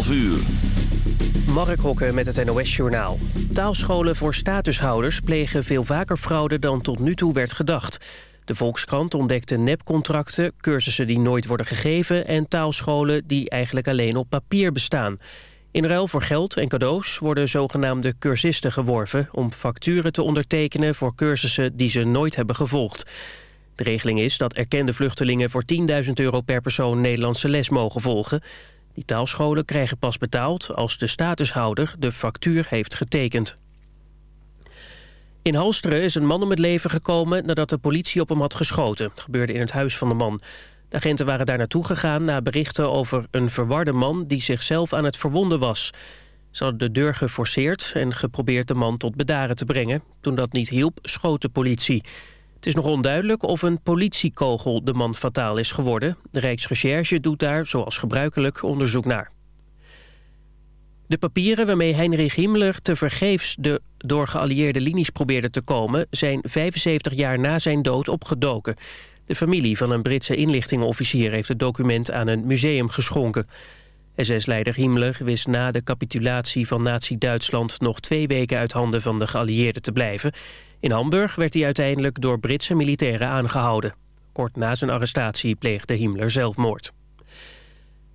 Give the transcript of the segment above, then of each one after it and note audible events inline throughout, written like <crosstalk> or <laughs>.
12 uur. Mark Hokke met het NOS-journaal. Taalscholen voor statushouders plegen veel vaker fraude dan tot nu toe werd gedacht. De Volkskrant ontdekte nepcontracten, cursussen die nooit worden gegeven... en taalscholen die eigenlijk alleen op papier bestaan. In ruil voor geld en cadeaus worden zogenaamde cursisten geworven... om facturen te ondertekenen voor cursussen die ze nooit hebben gevolgd. De regeling is dat erkende vluchtelingen voor 10.000 euro per persoon Nederlandse les mogen volgen. Die taalscholen krijgen pas betaald als de statushouder de factuur heeft getekend. In Halsteren is een man om het leven gekomen nadat de politie op hem had geschoten. Gebeurde in het huis van de man. De agenten waren daar naartoe gegaan na berichten over een verwarde man die zichzelf aan het verwonden was. Ze hadden de deur geforceerd en geprobeerd de man tot bedaren te brengen. Toen dat niet hielp, schoot de politie. Het is nog onduidelijk of een politiekogel de man fataal is geworden. De Rijksrecherche doet daar, zoals gebruikelijk, onderzoek naar. De papieren waarmee Heinrich Himmler tevergeefs de door geallieerde linies probeerde te komen... zijn 75 jaar na zijn dood opgedoken. De familie van een Britse inlichtingenofficier heeft het document aan een museum geschonken. SS-leider Himmler wist na de capitulatie van nazi-Duitsland... nog twee weken uit handen van de geallieerden te blijven... In Hamburg werd hij uiteindelijk door Britse militairen aangehouden. Kort na zijn arrestatie pleegde Himmler zelfmoord.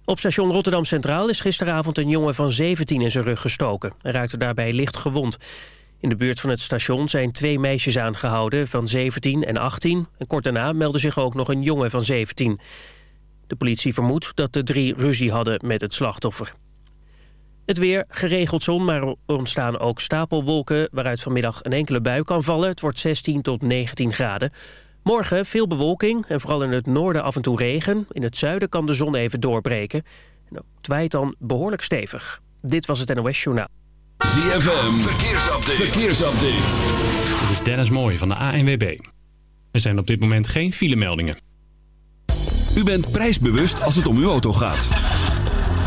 Op station Rotterdam Centraal is gisteravond een jongen van 17 in zijn rug gestoken. Hij raakte daarbij licht gewond. In de buurt van het station zijn twee meisjes aangehouden van 17 en 18. En kort daarna meldde zich ook nog een jongen van 17. De politie vermoedt dat de drie ruzie hadden met het slachtoffer. Het weer, geregeld zon, maar er ontstaan ook stapelwolken... waaruit vanmiddag een enkele bui kan vallen. Het wordt 16 tot 19 graden. Morgen veel bewolking en vooral in het noorden af en toe regen. In het zuiden kan de zon even doorbreken. En het waait dan behoorlijk stevig. Dit was het NOS Journaal. ZFM, verkeersupdate. verkeersupdate. Dit is Dennis Mooij van de ANWB. Er zijn op dit moment geen filemeldingen. U bent prijsbewust als het om uw auto gaat.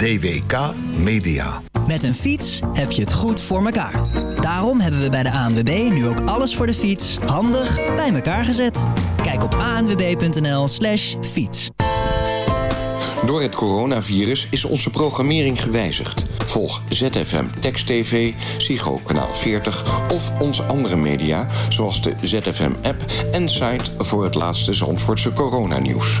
DWK Media. Met een fiets heb je het goed voor elkaar. Daarom hebben we bij de ANWB nu ook alles voor de fiets handig bij elkaar gezet. Kijk op anwb.nl slash fiets. Door het coronavirus is onze programmering gewijzigd. Volg ZFM Text TV, Psycho Kanaal 40 of onze andere media... zoals de ZFM-app en site voor het laatste Zandvoortse coronanieuws.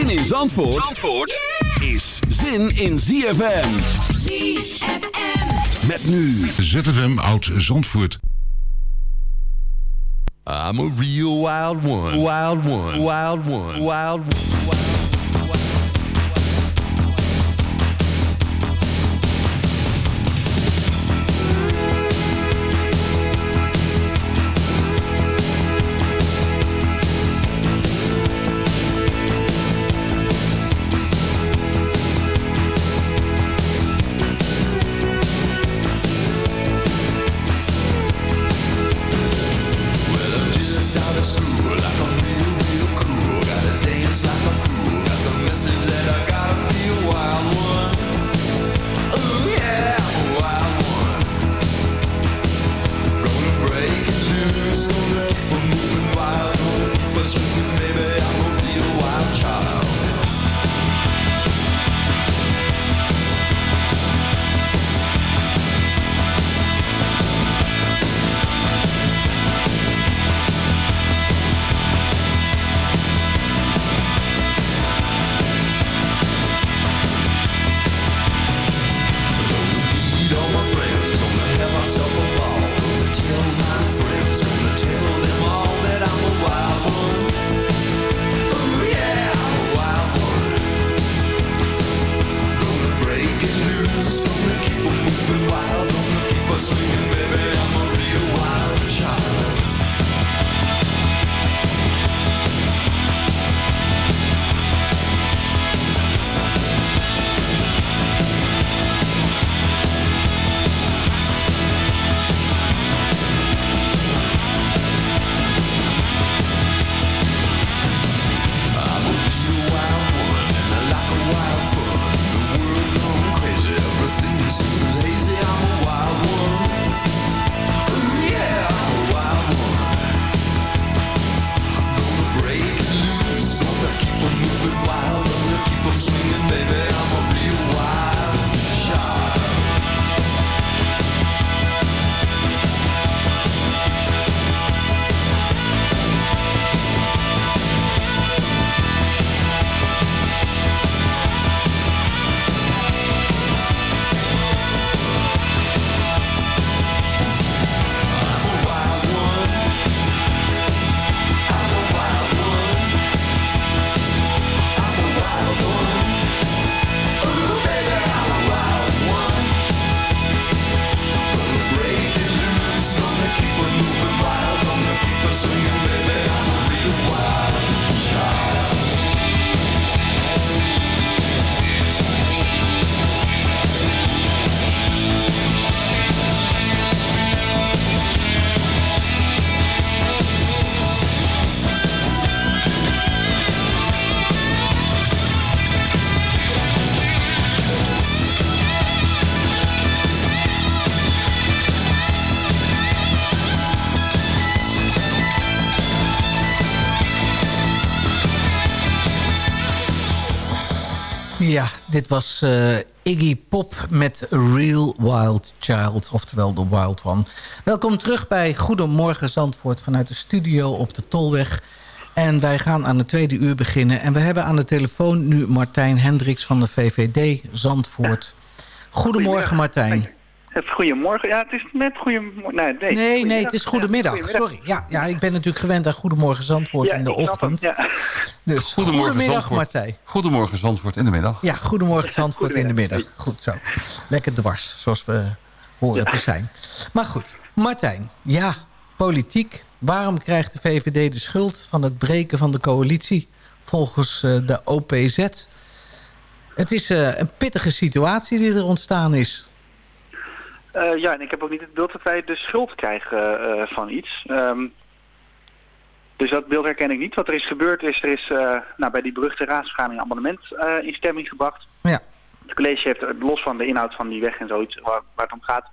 Zin in Zandvoort, Zandvoort is zin in ZFM. ZFM. Met nu ZFM Oud Zandvoort. I'm a real wild one. Wild one. Wild one. Wild one. Ja, dit was uh, Iggy Pop met Real Wild Child, oftewel The Wild One. Welkom terug bij Goedemorgen Zandvoort vanuit de studio op de Tolweg. En wij gaan aan het tweede uur beginnen. En we hebben aan de telefoon nu Martijn Hendricks van de VVD Zandvoort. Goedemorgen Martijn. Goedemorgen. Ja, het is net goedemorgen. Nee, nee, nee, nee, het is goedemiddag. Sorry. Ja, ja, ik ben natuurlijk gewend aan Goedemorgen Zandvoort in de ochtend. ja. Dus goedemorgen goedemiddag Zandvoort. Martijn. Goedemorgen Zandvoort in de middag. Ja, goedemorgen Zandvoort in de middag. Goed zo. Lekker dwars, zoals we horen te zijn. Maar goed, Martijn. Ja, politiek. Waarom krijgt de VVD de schuld van het breken van de coalitie volgens uh, de OPZ? Het is uh, een pittige situatie die er ontstaan is. Uh, ja, en ik heb ook niet het beeld dat wij de schuld krijgen uh, van iets. Um, dus dat beeld herken ik niet. Wat er is gebeurd is, er is uh, nou, bij die beruchte raadsvergadering een amendement in stemming gebracht. Ja. Het college heeft, los van de inhoud van die weg en zoiets waar, waar het om gaat...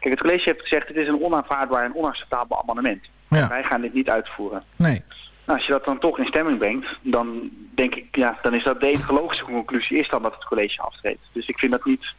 Kijk, het college heeft gezegd, het is een onaanvaardbaar en onacceptabel amendement. Ja. Wij gaan dit niet uitvoeren. Nee. Nou, als je dat dan toch in stemming brengt, dan denk ik, ja, dan is dat de enige logische conclusie is dan dat het college aftreedt. Dus ik vind dat niet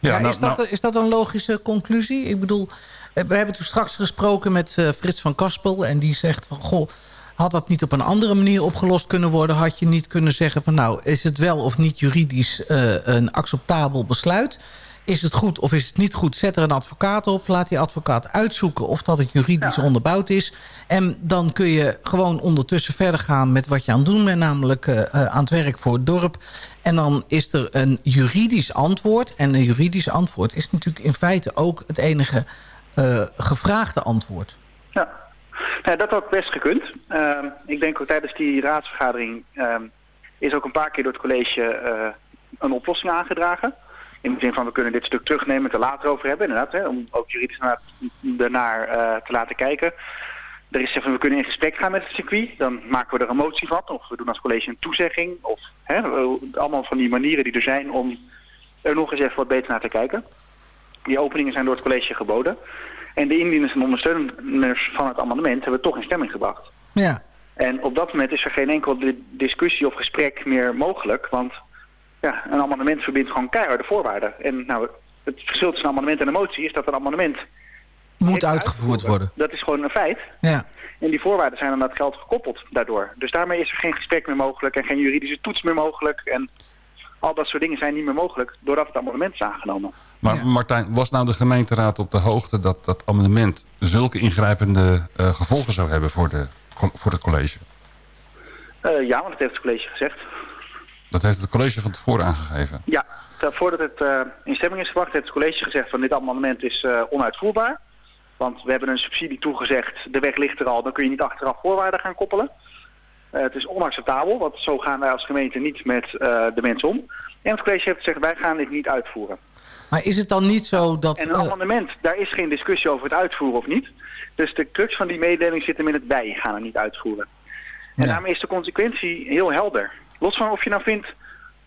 ja, nou, is, dat, nou- is dat een logische conclusie? Ik bedoel, eh, we hebben toen straks gesproken met uh, Frits van Kaspel... en die zegt van, goh, had dat niet op een andere manier opgelost kunnen worden? Had je niet kunnen zeggen van, nou, is het wel of niet juridisch uh, een acceptabel besluit? Is het goed of is het niet goed? Zet er een advocaat op. Laat die advocaat uitzoeken of dat het juridisch onderbouwd is. En dan kun je gewoon ondertussen verder gaan met wat je aan het doen bent. Namelijk uh, aan het werk voor het dorp. En dan is er een juridisch antwoord. En een juridisch antwoord is natuurlijk in feite ook het enige uh, gevraagde antwoord. Ja, nou, dat had best gekund. Uh, ik denk ook tijdens die raadsvergadering ehm, is ook een paar keer door het college een oplossing aangedragen. In de zin van we kunnen dit stuk terugnemen en het er later over hebben. Inderdaad, hè, om ook juridisch naar, ernaar uh, te laten kijken. Er is van we kunnen in gesprek gaan met het circuit. Dan maken we er een motie van. Of we doen als college een toezegging. Of hè, allemaal van die manieren die er zijn om er nog eens even wat beter naar te kijken. Die openingen zijn door het college geboden. En de indieners en ondersteuners van het amendement hebben toch in stemming gebracht. Ja. En op dat moment is er geen enkel discussie of gesprek meer mogelijk. Want ja, een amendement verbindt gewoon keiharde voorwaarden. En nou, het verschil tussen een amendement en een motie is dat een amendement... Moet uitgevoerd worden. Dat is gewoon een feit. Ja. En die voorwaarden zijn aan dat geld gekoppeld daardoor. Dus daarmee is er geen gesprek meer mogelijk en geen juridische toets meer mogelijk. En al dat soort dingen zijn niet meer mogelijk doordat het amendement is aangenomen. Maar Martijn, was nou de gemeenteraad op de hoogte dat dat amendement zulke ingrijpende uh, gevolgen zou hebben voor, de, voor het college? Uh, ja, want dat heeft het college gezegd. Dat heeft het college van tevoren aangegeven? Ja, voordat het uh, in stemming is gebracht heeft het college gezegd van dit amendement is uh, onuitvoerbaar. Want we hebben een subsidie toegezegd, de weg ligt er al, dan kun je niet achteraf voorwaarden gaan koppelen. Uh, het is onacceptabel, want zo gaan wij als gemeente niet met de mensen om. En het college heeft gezegd, wij gaan dit niet uitvoeren. Maar is het dan niet zo dat... En een amendement, daar is geen discussie over het uitvoeren of niet. Dus de crux van die mededeling zit hem in het wij gaan het niet uitvoeren. En daarmee is de consequentie heel helder. Los van of je nou vindt,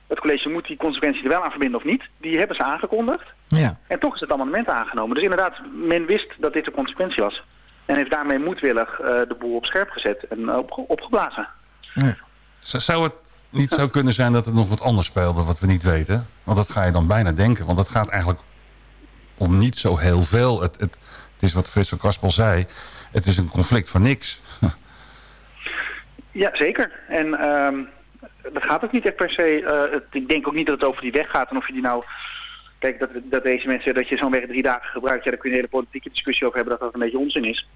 het college moet die consequentie er wel aan verbinden of niet. Die hebben ze aangekondigd. Ja. En toch is het amendement aangenomen. Dus inderdaad, men wist dat dit de consequentie was. En heeft daarmee moedwillig uh, de boel op scherp gezet en op, opgeblazen. Ja. Zou het niet zo kunnen zijn dat er nog wat anders speelde wat we niet weten? Want dat ga je dan bijna denken. Want het gaat eigenlijk om niet zo heel veel. Het, het, het is wat Frits van Kaspel zei. Het is een conflict van niks. ja, zeker. En... Um, dat gaat ook niet echt per se. Uh, het, ik denk ook niet dat het over die weg gaat en of je die nou... Kijk, dat, dat deze mensen, dat je zo'n weg drie dagen gebruikt... Ja, daar kun je een hele politieke discussie over hebben dat dat een beetje onzin is.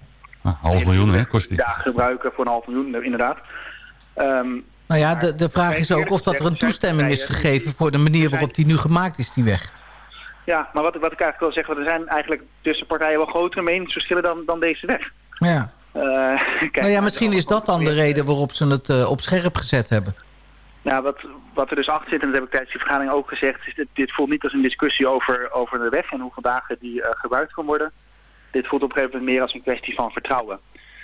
Ah, half miljoen, hè, kost die? dagen gebruiken voor een half miljoen, inderdaad. Um, nou ja, de, de vraag is ook of dat er een toestemming is gegeven... voor de manier waarop die nu gemaakt is, die weg. Ja, maar wat, wat ik eigenlijk wil zeggen... er zijn eigenlijk tussen partijen wel grotere meningsverschillen dan, dan deze weg. Ja. Uh, <laughs> kijk, nou ja, misschien is dat dan de reden waarop ze het uh, op scherp gezet hebben. Nou, wat, wat er dus achter zit, en dat heb ik tijdens die vergadering ook gezegd, is dat dit voelt niet als een discussie over, over de weg en hoeveel dagen die uh, gebruikt kan worden. Dit voelt op een gegeven moment meer als een kwestie van vertrouwen.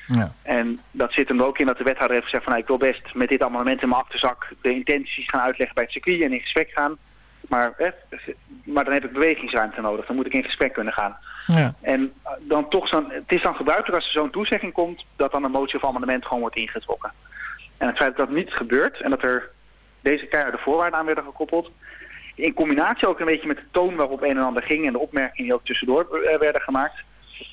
Ja. En dat zit hem ook in dat de wethouder heeft gezegd van nou, ik wil best met dit amendement in mijn achterzak de intenties gaan uitleggen bij het circuit en in gesprek gaan. Maar, eh, maar dan heb ik bewegingsruimte nodig, dan moet ik in gesprek kunnen gaan. Ja. En dan toch zo'n, het is dan gebruikelijk als er zo'n toezegging komt, dat dan een motie of amendement gewoon wordt ingetrokken. En het feit dat dat niet gebeurt en dat er deze keiharde voorwaarden aan werden gekoppeld. In combinatie ook een beetje met de toon waarop een en ander ging en de opmerkingen die ook tussendoor werden gemaakt,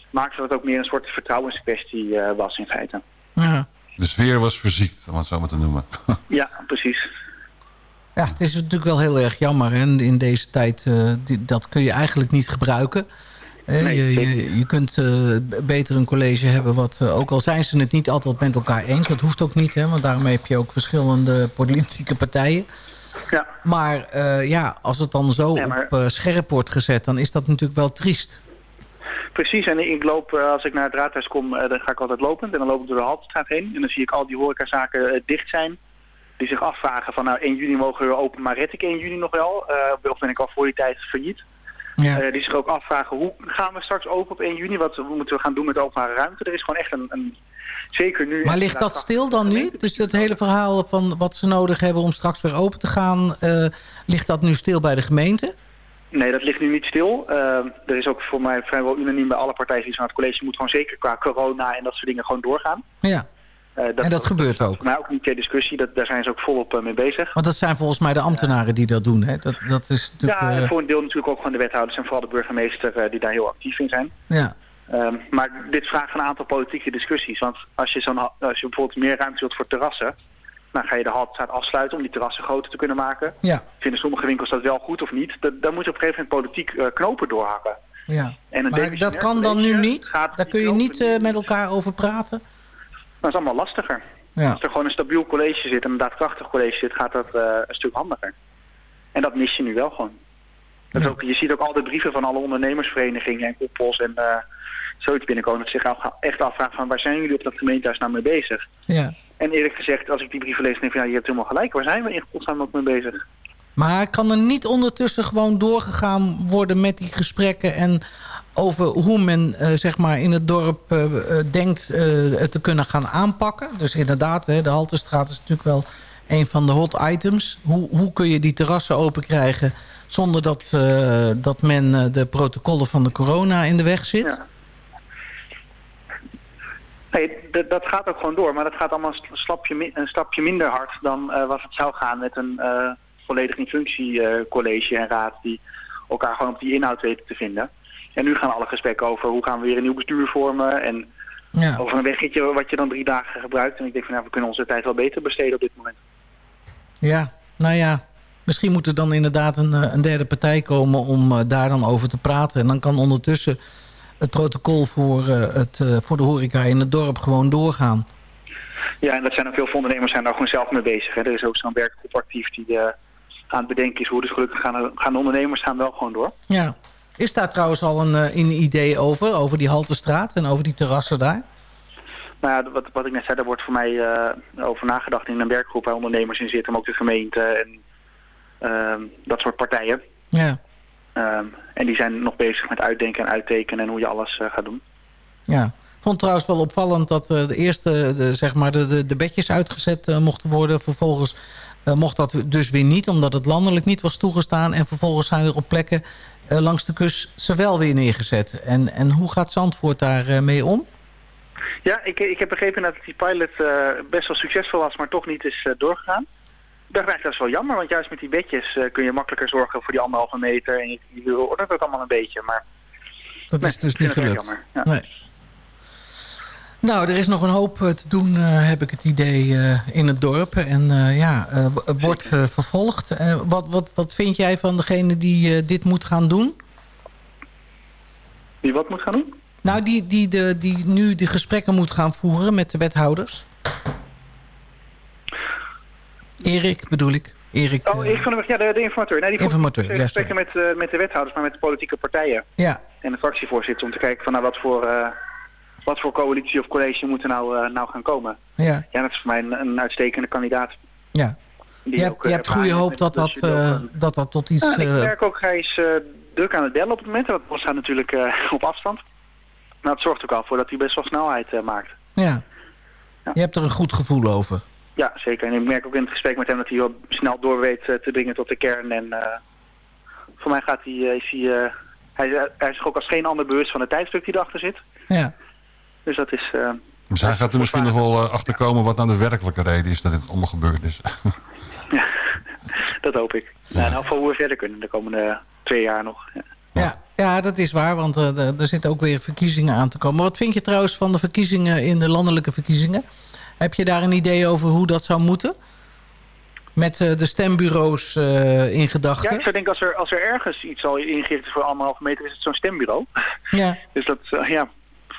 maakte dat het ook meer een soort vertrouwenskwestie was in feite. Ja. De sfeer was verziekt, om het zo maar te noemen. <laughs> ja, precies. Ja, het is natuurlijk wel heel erg jammer. En in deze tijd, uh, die, dat kun je eigenlijk niet gebruiken. Nee, je, je, je, kunt uh, beter een college hebben wat, uh, ook al zijn ze het niet altijd met elkaar eens. Dat hoeft ook niet, hè, want daarom heb je ook verschillende <laughs> politieke partijen. Ja. Maar ja, als het dan zo nee, maar... op scherp wordt gezet, dan is dat natuurlijk wel triest. Precies, en ik loop, als ik naar het raadhuis kom, dan ga ik altijd lopend. En dan loop ik door de Haltestraat heen. En dan zie ik al die horecazaken dicht zijn die zich afvragen van nou 1 juni mogen we open, maar red ik 1 juni nog wel? Of ben ik al voor die tijd failliet? Ja. Uh, die zich ook afvragen hoe gaan we straks open op 1 juni? Wat moeten we gaan doen met openbare ruimte? Er is gewoon echt een, een zeker nu... Maar ligt dat stil dan nu? Dus het hele verhaal van wat ze nodig hebben om straks weer open te gaan... Uh, ligt dat nu stil bij de gemeente? Nee, dat ligt nu niet stil. Uh, er is ook voor mij vrijwel unaniem bij alle partijen die van het college moet gewoon zeker qua corona en dat soort dingen gewoon doorgaan. Ja. Uh, dat en dat gebeurt ook? Maar ook niet ter discussie, dat, daar zijn ze ook volop uh, mee bezig. Want dat zijn volgens mij de ambtenaren die dat doen, hè? Dat, dat is natuurlijk, ja, voor een deel natuurlijk ook gewoon de wethouders en vooral de burgemeester die daar heel actief in zijn. Ja. Um, maar dit vraagt een aantal politieke discussies. Want als je, zo'n, als je bijvoorbeeld meer ruimte wilt voor terrassen... dan ga je de haltstraat afsluiten om die terrassen groter te kunnen maken. Ja. Vinden sommige winkels dat wel goed of niet? Dat, daar moet je op een gegeven moment politiek knopen doorhakken. Ja. En maar dat kan dan nu niet? Daar kun je niet met elkaar over praten? Dat is allemaal lastiger. Ja. Als er gewoon een stabiel college zit, een daadkrachtig college zit, gaat dat uh, een stuk handiger. En dat mis je nu wel gewoon. Dat ja. ook, je ziet ook al de brieven van alle ondernemersverenigingen en koppels en uh, zoiets binnenkomen. Dat zich echt afvragen van waar zijn jullie op dat gemeentehuis nou mee bezig? Ja. En eerlijk gezegd, als ik die brieven lees, denk ik van ja, je hebt helemaal gelijk. Waar zijn we in godsnaam ook mee bezig? Maar kan er niet ondertussen gewoon doorgegaan worden met die gesprekken... en over hoe men uh, zeg maar in het dorp uh, denkt te kunnen gaan aanpakken. Dus inderdaad, hè, de Halterstraat is natuurlijk wel een van de hot items. Hoe, hoe kun je die terrassen open krijgen zonder dat, dat men de protocollen van de corona in de weg zit? Ja. Dat gaat ook gewoon door. Maar dat gaat allemaal een een stapje minder hard dan wat het zou gaan met een volledig in functie college en raad die elkaar gewoon op die inhoud weten te vinden. En nu gaan alle gesprekken over hoe gaan we weer een nieuw bestuur vormen. En ja. over een weggetje wat je dan drie dagen gebruikt. En ik denk van ja, we kunnen onze tijd wel beter besteden op dit moment. Ja, nou ja. Misschien moet er dan inderdaad een, eh, een derde partij komen om uh, daar dan over te praten. En dan kan ondertussen het protocol voor, uh, het, voor de horeca in het dorp gewoon doorgaan. Ja, en dat zijn ook veel ondernemers zijn daar gewoon zelf mee bezig. Hè. Er is ook zo'n werkgroep actief die aan het bedenken is hoe dus gelukkig gaan, gaan de ondernemers gaan wel gewoon door. Ja, is daar trouwens al een, eh, een idee over, over die Haltestraat en over die terrassen daar? Nou ja, wat, wat ik net zei, daar wordt voor mij uh, over nagedacht in een werkgroep waar ondernemers in zitten, maar ook de gemeente en uh, dat soort partijen. Ja. Um, en die zijn nog bezig met uitdenken en uittekenen en hoe je alles uh, gaat doen. Ja. Ik vond trouwens wel opvallend dat de eerste de, zeg maar de, de, de bedjes uitgezet mochten worden. Vervolgens mocht dat dus weer niet, omdat het landelijk niet was toegestaan. En vervolgens zijn er op plekken langs de kust ze wel weer neergezet. En, en hoe gaat Zandvoort daar uh, mee om? Ja, ik, ik heb begrepen dat die pilot uh, best wel succesvol was, maar toch niet is doorgegaan. Ik dacht eigenlijk dat is wel jammer, want juist met die bedjes kun je makkelijker zorgen voor die anderhalve meter. En je, je ordent het allemaal een beetje, maar... Dat is dus niet gelukt. Jammer, ja. Nee. Nou, er is nog een hoop eh, te doen, uh, heb ik het idee, uh, in het dorp. En uh, ja, wordt vervolgd. wat, wat, wat vind jij van degene die dit moet gaan doen? Die wat moet gaan doen? Nou, die, die, de, die nu de gesprekken moet gaan voeren met de wethouders. Erik bedoel ik. Erik, oh, ik van de, ja, de, de informateur. Nee, die informateur, ja, gesprekken met, met de wethouders, maar met de politieke partijen. Ja. En de fractievoorzitter om te kijken van nou, wat voor wat voor coalitie of college moet er nou, uh, nou gaan komen. Ja. ja, dat is voor mij een, een uitstekende kandidaat. Ja. Je, hebt, je hebt goede hoop dat dat, uh, dat dat tot iets... Ja, ik merk ook, hij is uh, druk aan het bellen op het moment. Dat was hij natuurlijk <laughs> op afstand. Maar dat zorgt ook al voor dat hij best wel snelheid maakt. Ja. ja. Je hebt er een goed gevoel over. Ja, zeker. En ik merk ook in het gesprek met hem dat hij wel snel door weet te dringen tot de kern. En voor mij gaat hij, is hij, hij, hij is ook als geen ander bewust van het tijdstuk die erachter zit. Ja. Dus dat is... Uh, dus hij gaat er misschien nog wel uh, achterkomen wat nou de werkelijke reden is dat dit allemaal gebeurd is. <laughs> ja, dat hoop ik. Nou, en hoe we verder kunnen de komende twee jaar nog. Ja. Ja, ja, dat is waar, want uh, er zitten ook weer verkiezingen aan te komen. Wat vind je trouwens van de verkiezingen in de landelijke verkiezingen? Heb je daar een idee over hoe dat zou moeten? Met uh, de stembureaus uh, in gedachten? Ja, ik zou denken als er, als er ergens iets al ingericht is voor anderhalve meter... is het zo'n stembureau. Ja. <laughs> dus dat, ja,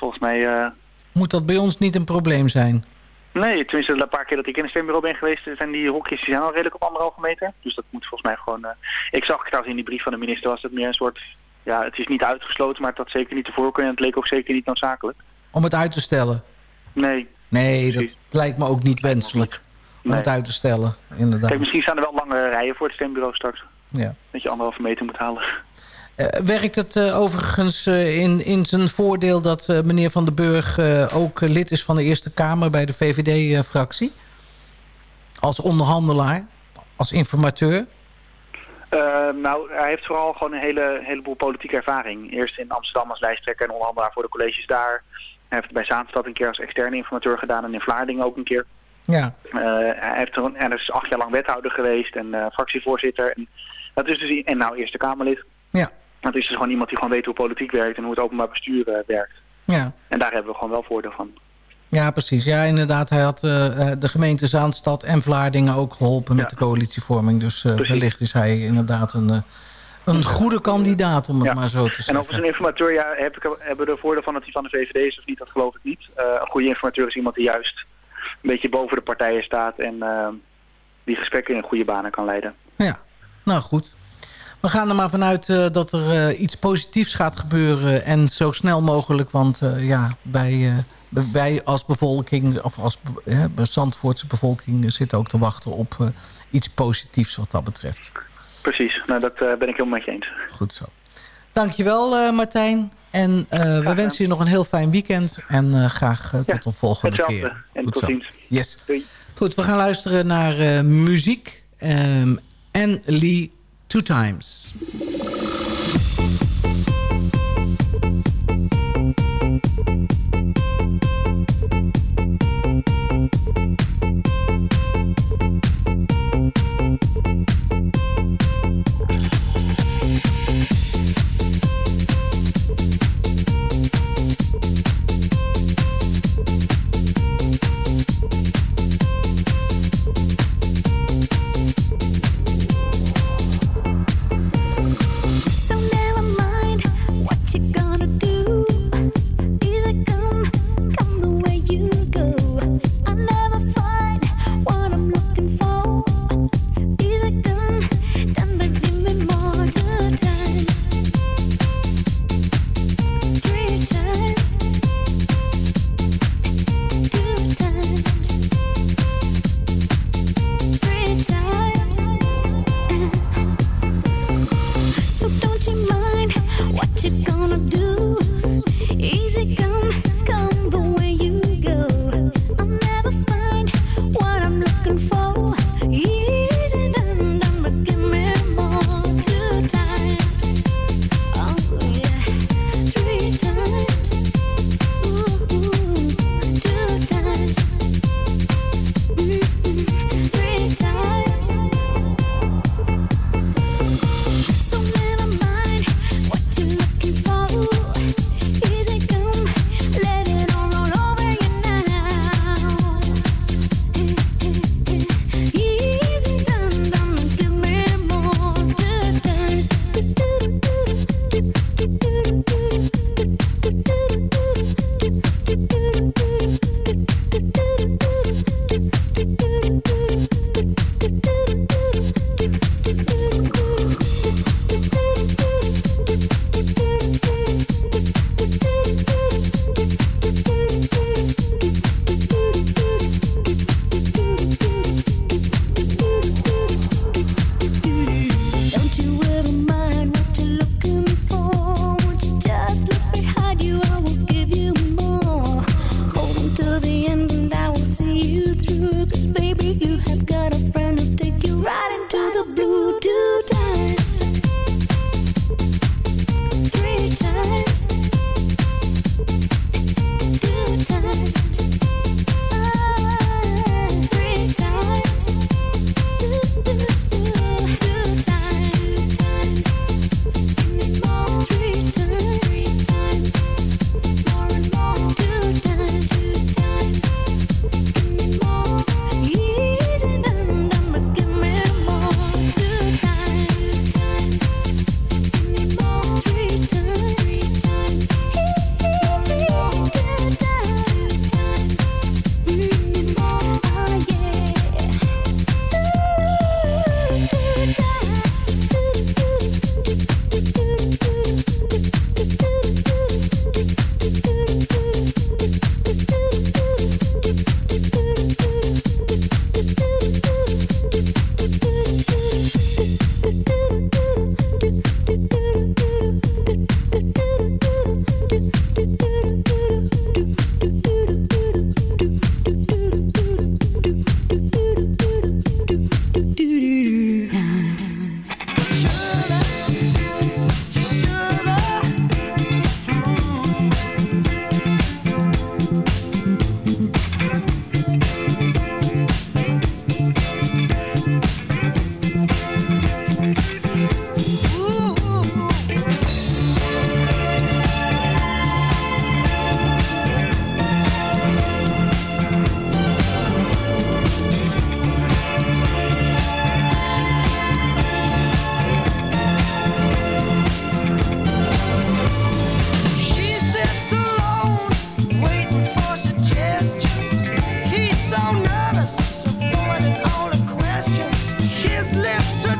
volgens mij... Moet dat bij ons niet een probleem zijn? Nee, tenminste de paar keer dat ik in een stembureau ben geweest... zijn die hokjes die zijn al redelijk op anderhalve meter. Dus dat moet volgens mij gewoon... ik zag trouwens in die brief van de minister... was het meer een soort ja, het is niet uitgesloten, maar het had zeker niet te voorkomen. En het leek ook zeker niet noodzakelijk. Om het uit te stellen? Nee. Nee, dat lijkt me ook niet wenselijk. Om het uit te stellen, inderdaad. Kijk, misschien staan er wel lange rijen voor het stembureau straks. Ja. Dat je anderhalve meter moet halen. Uh, werkt het uh, overigens uh, in, in zijn voordeel dat meneer Van den Burg ook lid is van de Eerste Kamer bij de VVD-fractie? als onderhandelaar, als informateur? Uh, nou, hij heeft vooral gewoon een hele, heleboel politieke ervaring. Eerst in Amsterdam als lijsttrekker en onderhandelaar voor de colleges daar. Hij heeft bij Zaanstad een keer als externe informateur gedaan en in Vlaardingen ook een keer. Ja. Uh, hij heeft er, en is acht jaar lang wethouder geweest en uh, fractievoorzitter. En, dat is dus, en nou Eerste Kamerlid. Dat is dus gewoon iemand die gewoon weet hoe politiek werkt en hoe het openbaar bestuur werkt. Ja. En daar hebben we gewoon wel voordeel van. Ja, precies. Ja, inderdaad. Hij had uh, de gemeente Zaanstad en Vlaardingen ook geholpen met de coalitievorming. Dus uh, wellicht is hij inderdaad een, een goede kandidaat, om het ja. maar zo te zeggen. En over zijn informateur, ja, heb ik, hebben we er voordeel van dat hij van de VVD is of niet? Dat geloof ik niet. een goede informateur is iemand die juist een beetje boven de partijen staat... en die gesprekken in goede banen kan leiden. Ja, nou goed. We gaan er maar vanuit uh, dat er uh, iets positiefs gaat gebeuren. En zo snel mogelijk. Want uh, ja, bij, wij als bevolking, of als be Zandvoortse bevolking... zitten ook te wachten op iets positiefs wat dat betreft. Precies, nou, dat ben ik helemaal met je eens. Goed zo. Dankjewel Martijn. En we wensen je nog een heel fijn weekend. En graag tot ja, een volgende hetzelfde. keer. En Goed tot ziens. Yes. Doei. Goed, we gaan luisteren naar muziek. Um, en Lee... two times.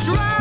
try.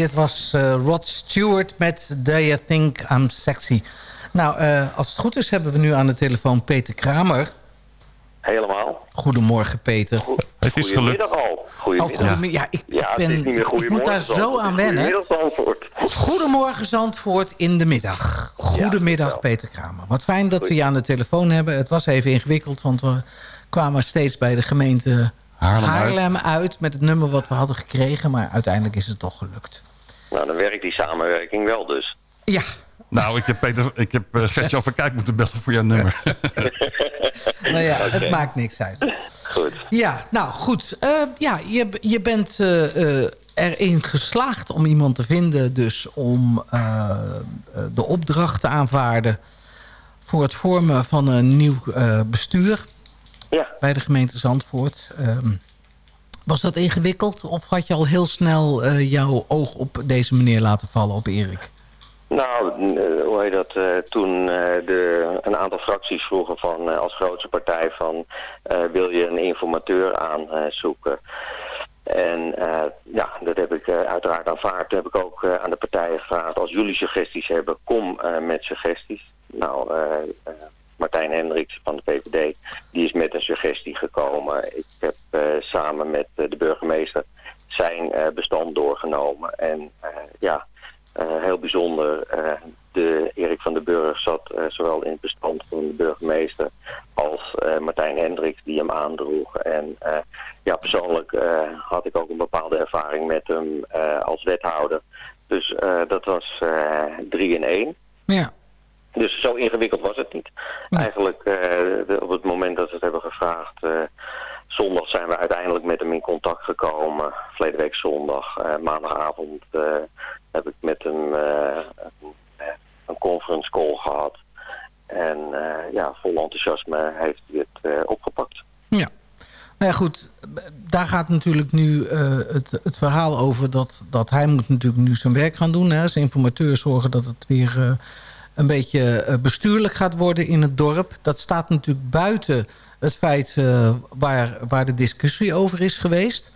Dit was uh, Rod Stewart met Do You Think I'm Sexy. Nou, uh, als het goed is hebben we nu aan de telefoon Peter Kramer. Helemaal. Goedemorgen, Peter. Goed, het is gelukt. al. Goedemiddag. Oh, ja, ik, ja, ik, ben, ik moet daar zo aan wennen. Goedemiddag, Zandvoort. Goedemorgen, Zandvoort in de middag. Goedemiddag, ja, Peter Kramer. Wat fijn dat we je aan de telefoon hebben. Het was even ingewikkeld, want we kwamen steeds bij de gemeente Haarlem, uit. met het nummer wat we hadden gekregen. Maar uiteindelijk is het toch gelukt. Nou, dan werkt die samenwerking wel dus. Ja. Nou, ik heb, Peter, ik heb uh, Gertje van Kijk moeten bellen voor jouw nummer. <laughs> nou ja, het maakt niks uit. Goed. Ja, nou goed. Uh, ja, je, je bent uh, erin geslaagd om iemand te vinden... dus om de opdracht te aanvaarden... voor het vormen van een nieuw bestuur ja. bij de gemeente Zandvoort. Um, was dat ingewikkeld of had je al heel snel uh, jouw oog op deze meneer laten vallen, op Erik? Nou, uh, hoe heet dat? Uh, toen de, een aantal fracties vroegen van als grootste partij van wil je een informateur aanzoeken? En ja, dat heb ik uiteraard aanvaard. Toen heb ik ook aan de partijen gevraagd, als jullie suggesties hebben, kom met suggesties. Nou, Martijn Hendricks van de VVD, die is met een suggestie gekomen. Ik heb uh, samen met uh, de burgemeester zijn uh, bestand doorgenomen. En ja, heel bijzonder, de Erik van den Burg zat zowel in het bestand van de burgemeester als Martijn Hendricks die hem aandroeg. En ja, persoonlijk had ik ook een bepaalde ervaring met hem als wethouder. Dus dat was drie in één. Ja. Dus zo ingewikkeld was het niet. Eigenlijk uh, op het moment dat we het hebben gevraagd... Uh, zondag zijn we uiteindelijk met hem in contact gekomen. Verleden week zondag. Uh, maandagavond heb ik met hem een conference call gehad. En ja, vol enthousiasme heeft hij het opgepakt. Ja. Nou ja, goed. Daar gaat natuurlijk nu het, het verhaal over dat, dat hij moet natuurlijk nu zijn werk gaan doen. Hè, als informateur zorgen dat het weer een beetje eh, bestuurlijk gaat worden in het dorp. Dat staat natuurlijk buiten het feit uh, waar, waar de discussie over is geweest.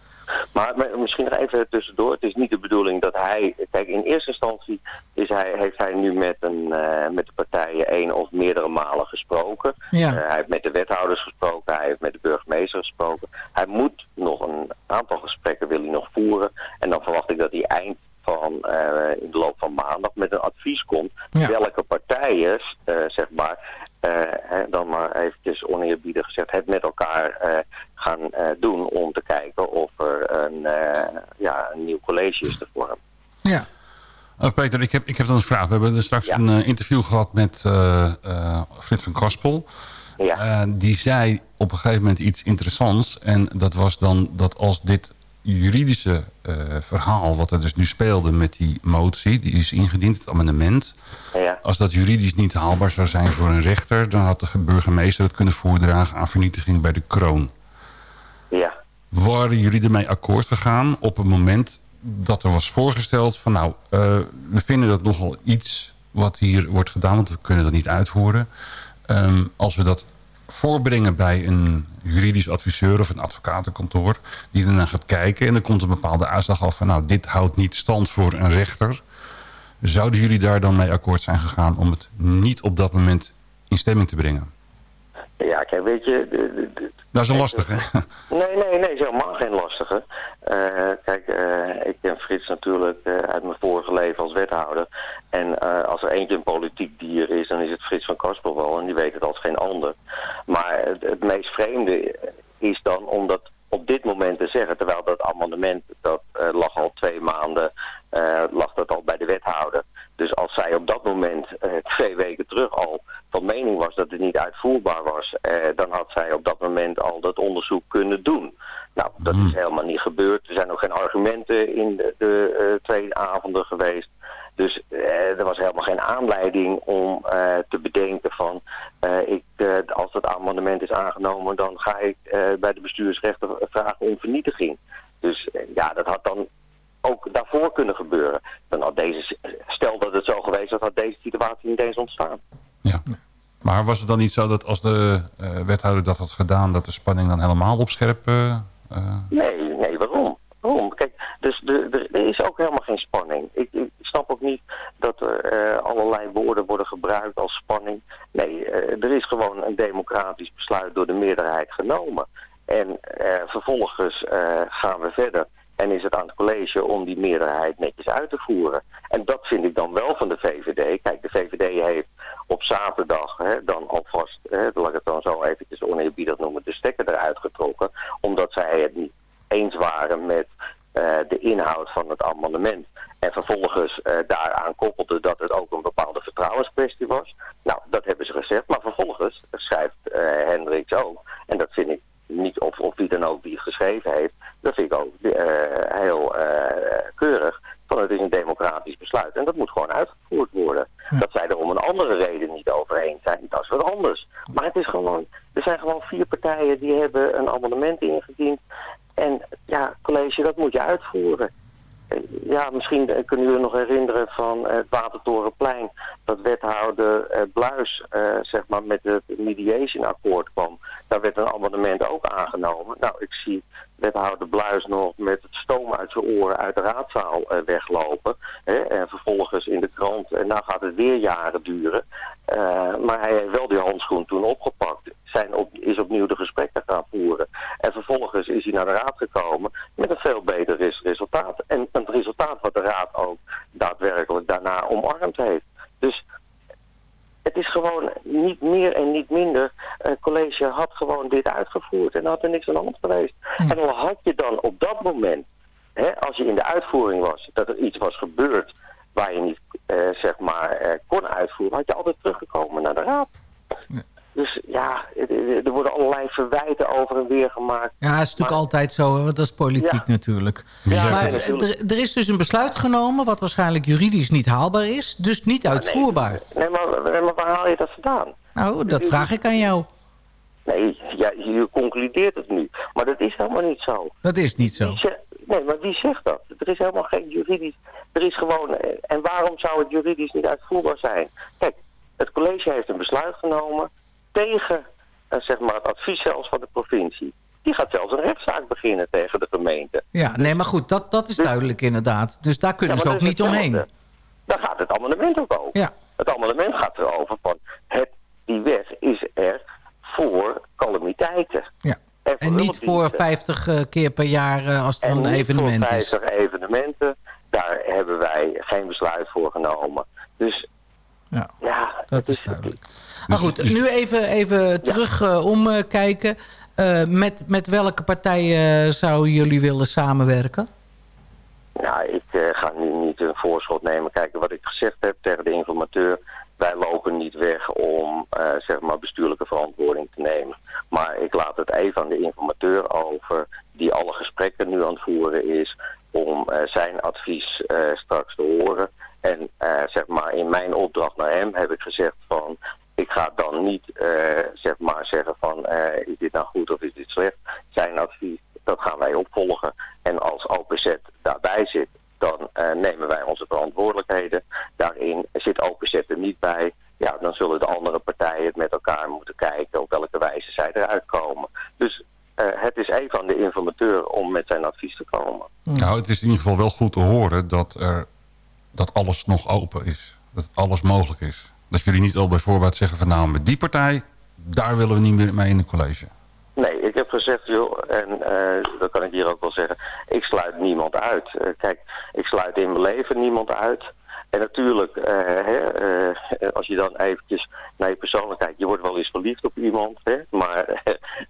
Maar, misschien nog even tussendoor. Het is niet de bedoeling dat hij... Kijk, in eerste instantie is hij, heeft hij nu met, een, uh, met de partijen één of meerdere malen gesproken. Ja. Uh, hij heeft met de wethouders gesproken. Hij heeft met de burgemeester gesproken. Hij moet nog een aantal gesprekken wil hij nog voeren. En dan verwacht ik dat hij eind van uh, in de loop van maandag met een advies komt. Welke partijen, uh, zeg maar, uh, dan maar eventjes oneerbiedig gezegd, het met elkaar gaan doen om te kijken of er een, ja, een nieuw college is te vormen. Ja. Oh, Peter, ik heb, ik heb dan een vraag. We hebben straks ja. een interview gehad met Frits van Kaspel. Ja. die zei op een gegeven moment iets interessants. En dat was dan dat als dit juridische uh, verhaal wat er dus nu speelde met die motie, die is ingediend, het amendement. Ja. Als dat juridisch niet haalbaar zou zijn voor een rechter, dan had de burgemeester het kunnen voordragen aan vernietiging bij de kroon. Ja. Waren jullie ermee akkoord gegaan op het moment dat er was voorgesteld van nou, uh, we vinden dat nogal iets wat hier wordt gedaan, want we kunnen dat niet uitvoeren. Um, als we dat voorbrengen bij een juridisch adviseur of een advocatenkantoor... die ernaar gaat kijken en er komt een bepaalde uitslag af van... nou, dit houdt niet stand voor een rechter. Zouden jullie daar dan mee akkoord zijn gegaan... om het niet op dat moment in stemming te brengen? Ja, kijk, weet je... De, de, dat is een lastige, hè? <laughs> Nee, nee, nee, is helemaal geen lastige. Uh, kijk, uh, ik ken Frits natuurlijk uh, uit mijn vorige leven als wethouder. En als er eentje een politiek dier is, dan is het Frits van Karspel wel. En die weet het als geen ander. Maar het, het meest vreemde is dan om dat op dit moment te zeggen. Terwijl dat amendement, dat lag al twee maanden, lag dat al bij de wethouder. Dus als zij op dat moment, twee weken terug al, van mening was dat het niet uitvoerbaar was, eh, dan had zij op dat moment al dat onderzoek kunnen doen. Nou, dat is helemaal niet gebeurd. Er zijn ook geen argumenten in de, de twee avonden geweest. Dus er was helemaal geen aanleiding om te bedenken van... ik, als dat amendement is aangenomen, dan ga ik bij de bestuursrechter vragen om vernietiging. Dus ja, dat had dan ook daarvoor kunnen gebeuren. Dan had deze, stel dat het zo geweest was, had deze situatie niet eens ontstaan. Ja. Maar was het dan niet zo dat als de uh, wethouder dat had gedaan... dat de spanning dan helemaal op scherp... Uh, nee, nee, waarom? Waarom? Kijk, Dus er is ook helemaal geen spanning. Ik, ik snap ook niet dat er allerlei woorden worden gebruikt als spanning. Nee, er is gewoon een democratisch besluit door de meerderheid genomen. En vervolgens gaan we verder. En is het aan het college om die meerderheid netjes uit te voeren. En dat vind ik dan wel van de VVD. Kijk, de VVD heeft op zaterdag hè, dan alvast, hè, laat ik het dan zo eventjes oneerbiedig noemen, de stekker eruit getrokken. Omdat zij het niet eens waren met uh, de inhoud van het amendement. En vervolgens uh, daaraan koppelde dat het ook een bepaalde vertrouwenskwestie was. Nou, dat hebben ze gezegd. Maar vervolgens schrijft uh, Hendricks ook, en dat vind ik niet of, of wie dan ook die het geschreven heeft, dat vind ik ook heel keurig. Van het is een democratisch besluit en dat moet gewoon uitgevoerd worden. Dat zij er om een andere reden niet over eens zijn, dat is wat anders. Maar het is gewoon, er zijn gewoon vier partijen die hebben een amendement ingediend. En ja, college, dat moet je uitvoeren. Ja, misschien kunnen jullie nog herinneren van het Watertorenplein... dat wethouder eh, Bluis eh, zeg maar met het mediation akkoord kwam. Daar werd een amendement ook aangenomen. Nou, ik zie wethouder Bluis nog met het stoom uit zijn oren uit de raadzaal uh, weglopen. Hè, en vervolgens in de krant, en nou gaat het weer jaren duren. Uh, maar hij heeft wel die handschoen toen opgepakt. Zijn is opnieuw de gesprekken gaan voeren. En vervolgens is hij naar de raad gekomen met een veel beter resultaat. En een resultaat wat de raad ook daadwerkelijk daarna omarmd heeft. Dus het is gewoon niet meer en niet minder. Het college had gewoon dit uitgevoerd en had er niks aan de hand geweest. En dan had je dan op dat moment, hè, als je in de uitvoering was, dat er iets was gebeurd waar je niet eh, zeg maar eh, kon uitvoeren, had je altijd teruggekomen naar de raad. Dus ja, er worden allerlei verwijten over en weer gemaakt. Ja, dat is natuurlijk altijd zo, want dat is politiek natuurlijk. Ja, maar er, is dus een besluit genomen wat waarschijnlijk juridisch niet haalbaar is. Dus niet uitvoerbaar. Nee, maar, nee, maar haal je dat vandaan? Nou, dat vraag ik aan jou. Nee, ja, je concludeert het nu. Maar dat is helemaal niet zo. Dat is niet zo. nee, maar wie zegt dat? Er is helemaal geen juridisch... Er is gewoon... En waarom zou het juridisch niet uitvoerbaar zijn? Kijk, het college heeft een besluit genomen tegen uh, zeg maar het advies zelfs van de provincie. Die gaat zelfs een rechtszaak beginnen tegen de gemeente. Ja, nee, maar goed, dat, dat is dus- duidelijk inderdaad. Dus daar kunnen ze ook niet omheen. Daar gaat het amendement ook over. Ja. Het amendement gaat erover van... Het, die wet is er voor calamiteiten. Ja. En, niet voor 50 uh, keer per jaar uh, als er een evenement is. voor 50 evenementen. Daar hebben wij geen besluit voor genomen. Dus ja, ja dat is duidelijk. Maar goed, nu even, even terug uh, omkijken. Uh, met, met welke partijen zouden jullie willen samenwerken? Nou, ik uh, ga nu niet een voorschot nemen. Kijk, wat ik gezegd heb tegen de informateur... wij lopen niet weg om uh, zeg maar bestuurlijke verantwoording te nemen. Maar ik laat het even aan de informateur over... die alle gesprekken nu aan het voeren is... om zijn advies straks te horen... En zeg maar in mijn opdracht naar hem heb ik gezegd van... ik ga dan niet zeg maar zeggen van is dit nou goed of is dit slecht. Zijn advies, dat gaan wij opvolgen. En als OPZ daarbij zit, dan nemen wij onze verantwoordelijkheden. Daarin zit OPZ er niet bij. Ja, dan zullen de andere partijen het met elkaar moeten kijken op welke wijze zij eruit komen. Dus het is even aan de informateur om met zijn advies te komen. Nou, het is in ieder geval wel goed te horen dat er dat alles nog open is. Dat alles mogelijk is. Dat jullie niet al bij voorbaat zeggen van nou met die partij, daar willen we niet meer mee in het college. Ik heb gezegd, joh, en uh, dat kan ik hier ook wel zeggen, ik sluit niemand uit. Uh, kijk, ik sluit in mijn leven niemand uit. En natuurlijk, uh, hè, uh, als je dan eventjes naar je persoonlijkheid... je wordt wel eens verliefd op iemand, hè, maar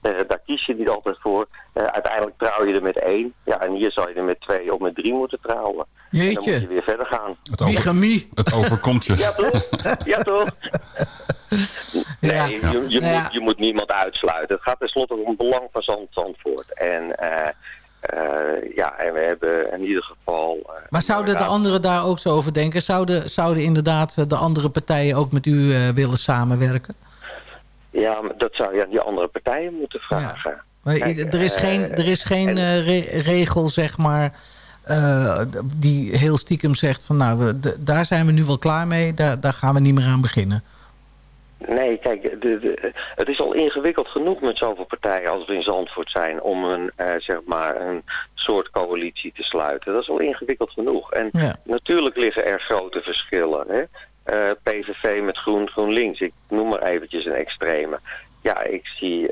uh, <laughs> daar kies je niet altijd voor. uiteindelijk trouw je er met één. Ja, en hier zal je er met twee of met drie moeten trouwen. Jeetje. En dan moet je weer verder gaan. Het, over, het overkomt je. ja, toch? Ja, toch? <laughs> Nee, ja. Je, je, ja. moet, je moet niemand uitsluiten. Het gaat tenslotte om het belang van Zand Zandvoort. En... Uh, ja, en we hebben in ieder geval... Uh, maar zouden de anderen daar ook zo over denken? Zouden, zouden inderdaad de andere partijen ook met u uh, willen samenwerken? Ja, maar dat zou je aan die andere partijen moeten vragen. Ja. Maar Kijk, er is geen, er is geen en, re regel, zeg maar, die heel stiekem zegt van... nou, daar zijn we nu wel klaar mee, daar, daar gaan we niet meer aan beginnen. Nee, kijk, de, de, het is al ingewikkeld genoeg met zoveel partijen als we in Zandvoort zijn om een, uh, zeg maar een soort coalitie te sluiten. Dat is al ingewikkeld genoeg. En natuurlijk liggen er grote verschillen. Hè? Uh, eh, PVV met Groen, GroenLinks, ik noem maar eventjes een extreme. Ja, ik zie uh,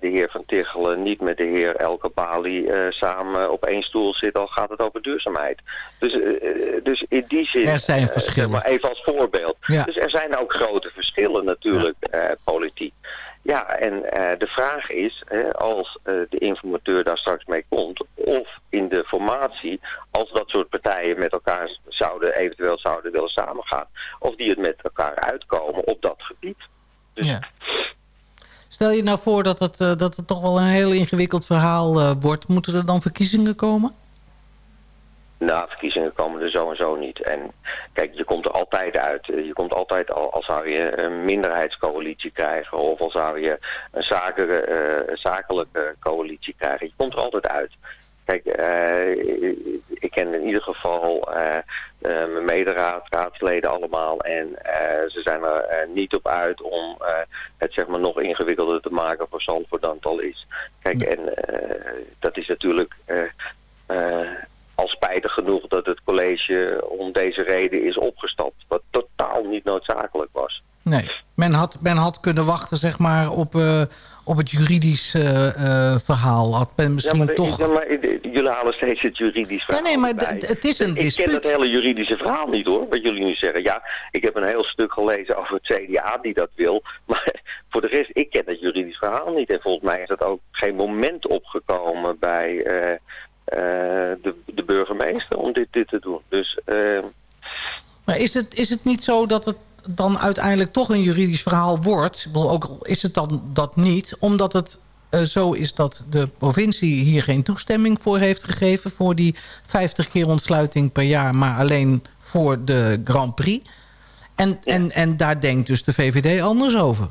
de heer Van Tichelen niet met de heer Elke Bali uh, samen op één stoel zitten, al gaat het over duurzaamheid. Dus, uh, dus in die zin, er zijn verschillen. maar even als voorbeeld. Ja. Dus er zijn ook grote verschillen natuurlijk, ja. politiek. Ja, en de vraag is, als de informateur daar straks mee komt, of in de formatie, als dat soort partijen met elkaar zouden, eventueel zouden willen samengaan, of die het met elkaar uitkomen op dat gebied. Dus, ja. Stel je nou voor dat het, uh, dat het toch wel een heel ingewikkeld verhaal uh, wordt. Moeten er dan verkiezingen komen? Nou, verkiezingen komen er zo en zo niet. En kijk, je komt er altijd uit. Je komt altijd, al, al zou je een minderheidscoalitie krijgen... of al zou je een zakelijke, zakelijke coalitie krijgen. Je komt er altijd uit. Kijk, uh, ik ken in ieder geval uh, uh, mijn mederaad, raadsleden allemaal. En ze zijn er niet op uit om het zeg maar nog ingewikkelder te maken voor Zandvoort dan het al is. Kijk, en dat is natuurlijk al spijtig genoeg dat het college om deze reden is opgestapt. Wat totaal niet noodzakelijk was. Nee, men had, men had kunnen wachten zeg maar op, uh, op het juridisch uh, uh, verhaal. Had men misschien ja, maar, toch... Ja, maar jullie halen steeds het juridisch verhaal Nee, nee, maar het is een dispuut. Ik ken het hele juridische verhaal niet hoor, wat jullie nu zeggen. Ja, ik heb een heel stuk gelezen over het CDA die dat wil. <laughs> Maar voor de rest, ik ken het juridisch verhaal niet. En volgens mij is dat ook geen moment opgekomen bij de, de burgemeester om dit, dit te doen. Dus... maar is het, is het niet zo dat het dan uiteindelijk toch een juridisch verhaal wordt... ook al is het dan dat niet... omdat het uh, zo is dat de provincie hier geen toestemming voor heeft gegeven... voor die 50 keer ontsluiting per jaar... maar alleen voor de Grand Prix. En, ja. en, en daar denkt dus de VVD anders over.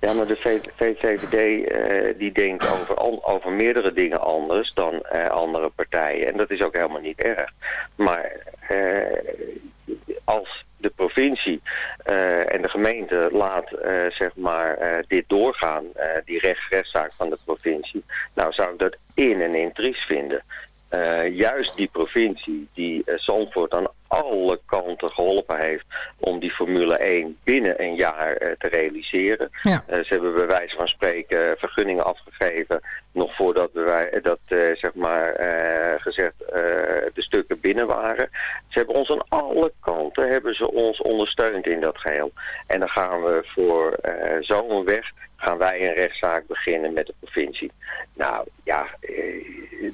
Ja, maar de VVD uh, die denkt over, over meerdere dingen anders dan uh, andere partijen. En dat is ook helemaal niet erg. Maar als de provincie uh, en de gemeente laat uh, zeg maar uh, dit doorgaan, die recht, rechtszaak van de provincie, nou zou dat in en in triest vinden. juist die provincie die Zandvoort aan alle kanten geholpen heeft om die Formule 1 binnen een jaar te realiseren. Ja. ze hebben bij wijze van spreken vergunningen afgegeven nog voordat wij dat zeg maar gezegd de stukken binnen waren. Ze hebben ons aan alle kanten hebben ze ons ondersteund in dat geheel. En dan gaan we voor zo'n weg gaan wij een rechtszaak beginnen met de provincie. Nou ja,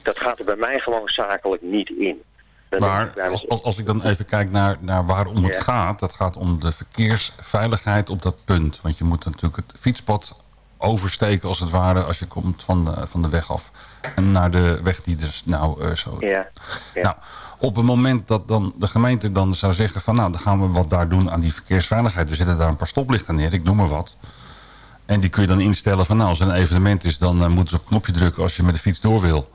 dat gaat er bij mij gewoon zakelijk niet in. Dat maar als, als, ik dan even kijk naar, naar waarom het gaat... dat gaat om de verkeersveiligheid op dat punt. Want je moet natuurlijk het fietspad oversteken als het ware... als je komt van de, van de weg af. En naar de weg die dus nou uh, zo... Ja. ja. Nou, op het moment dat dan de gemeente dan zou zeggen van... nou, dan gaan we wat daar doen aan die verkeersveiligheid. We zetten daar een paar stoplichten neer, ik noem maar wat. En die kun je dan instellen van nou, als er een evenement is... dan uh, moeten ze op een knopje drukken als je met de fiets door wil.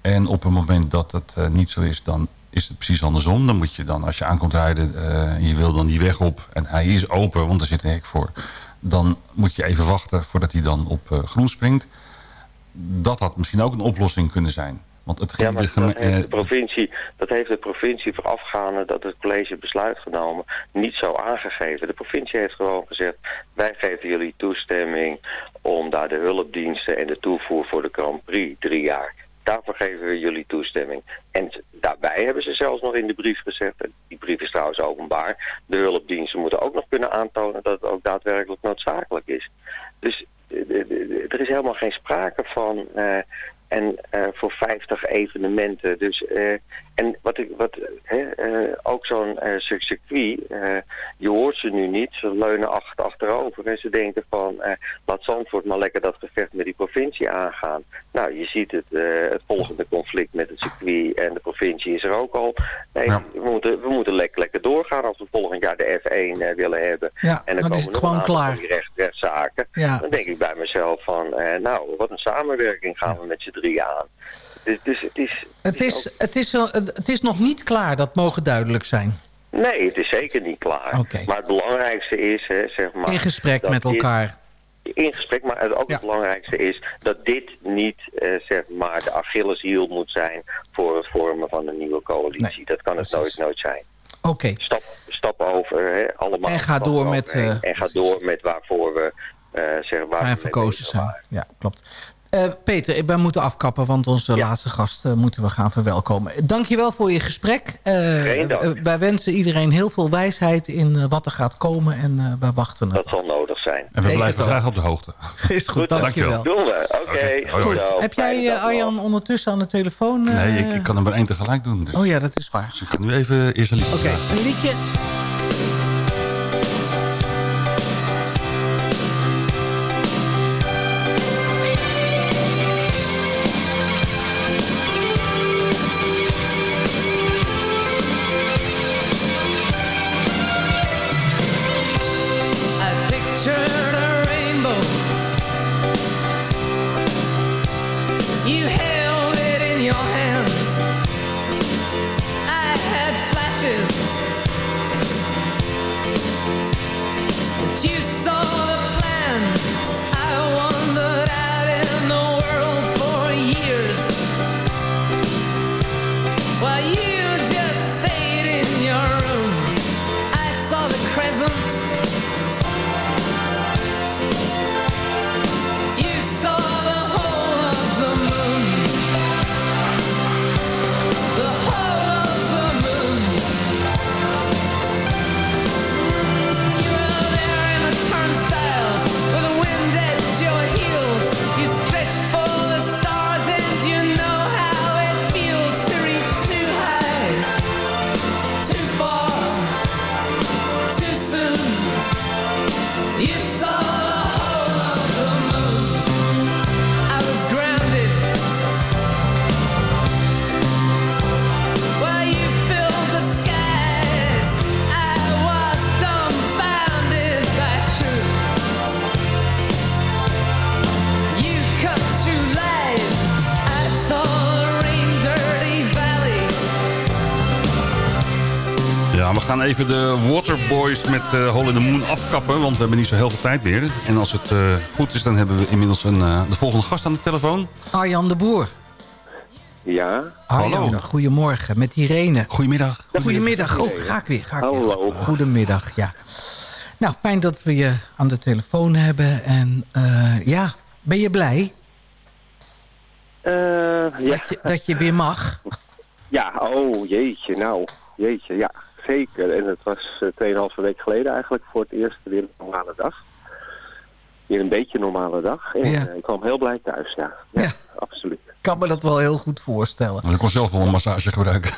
En op het moment dat het uh, niet zo is, dan is het precies andersom. Dan moet je dan, als je aankomt rijden uh, en je wil dan die weg op... en hij is open, want er zit een hek voor... dan moet je even wachten voordat hij dan op groen springt. Dat had misschien ook een oplossing kunnen zijn... Want het ja, maar dat, heeft de provincie, dat heeft de provincie voorafgaande dat het college besluit genomen niet zo aangegeven. De provincie heeft gewoon gezegd, wij geven jullie toestemming om daar de hulpdiensten en de toevoer voor de Grand Prix drie jaar. Daarvoor geven we jullie toestemming. En daarbij hebben ze zelfs nog in de brief gezegd, die brief is trouwens openbaar, de hulpdiensten moeten ook nog kunnen aantonen dat het ook daadwerkelijk noodzakelijk is. Dus er is helemaal geen sprake van... en uh, voor 50 evenementen. Dus, uh, en wat ik, wat, uh, ook zo'n circuit, je hoort ze nu niet. Ze leunen achter, achterover en ze denken van, laat Zandvoort maar lekker dat gevecht met die provincie aangaan. Nou, je ziet het, het volgende conflict met het circuit en de provincie is er ook al. Nee, ja. we, moeten, we moeten lekker, lekker doorgaan als we volgend jaar de F1 willen hebben. Ja, en dan, dan is het gewoon klaar. Die recht, rechtszaken. Ja. Dan denk ik bij mezelf van, nou, wat een samenwerking gaan we met z'n drie aan. Dus, dus het is... Het is, het, is, het is nog niet klaar, dat mogen duidelijk zijn. Nee, het is zeker niet klaar. Okay. Maar het belangrijkste is, hè, zeg maar... In gesprek met elkaar. in gesprek, maar het ook het belangrijkste is dat dit niet eh, zeg maar de Achilleshiel moet zijn voor het vormen van een nieuwe coalitie. dat kan het nooit, nooit zijn. Oké. Stap, stap over, hè, allemaal. En ga door met... Uh, en ga door met waarvoor we, uh, zeg, waar Zijn verkozen zijn. Ja, klopt. Uh, Peter, ik ben moeten afkappen, want onze laatste gast uh, moeten we gaan verwelkomen. Dankjewel voor je gesprek. Uh, Geen dank. wij wensen iedereen heel veel wijsheid in wat er gaat komen en wij wachten het Dat zal nodig zijn. En we blijven graag op de hoogte. <laughs> Is goed, dankjewel. Doen we, oké. Okay. Okay. Goed. Heb jij Arjan ondertussen aan de telefoon? Nee, ik, ik, kan er maar één tegelijk doen. Dus. Oh ja, dat is waar. Dus ik ga nu even eerst een liedje Oké, okay. een liedje... even de Waterboys met uh, Hole in the Moon afkappen. Want we hebben niet zo heel veel tijd meer. En als het uh, goed is, dan hebben we inmiddels een, uh, de volgende gast aan de telefoon. Arjan de Boer. Ja. Arjan, Hallo. goedemorgen. Met Irene. Goedemiddag. Goedemiddag. Oh, ga ik weer. Ga ik Hallo. Weer. Goedemiddag, ja. Nou, fijn dat we je aan de telefoon hebben. En ja, ben je blij? ja. Dat, je, dat je weer mag? <laughs> Ja, oh jeetje, nou, jeetje, ja. Zeker, en het was uh, 2,5 week geleden eigenlijk voor het eerst weer een normale dag. Weer een beetje een normale dag. En ja. uh, ik kwam heel blij thuis, ja. Ja, ja. absoluut. Ik kan me dat wel heel goed voorstellen. Ik kon zelf wel een massage gebruiken.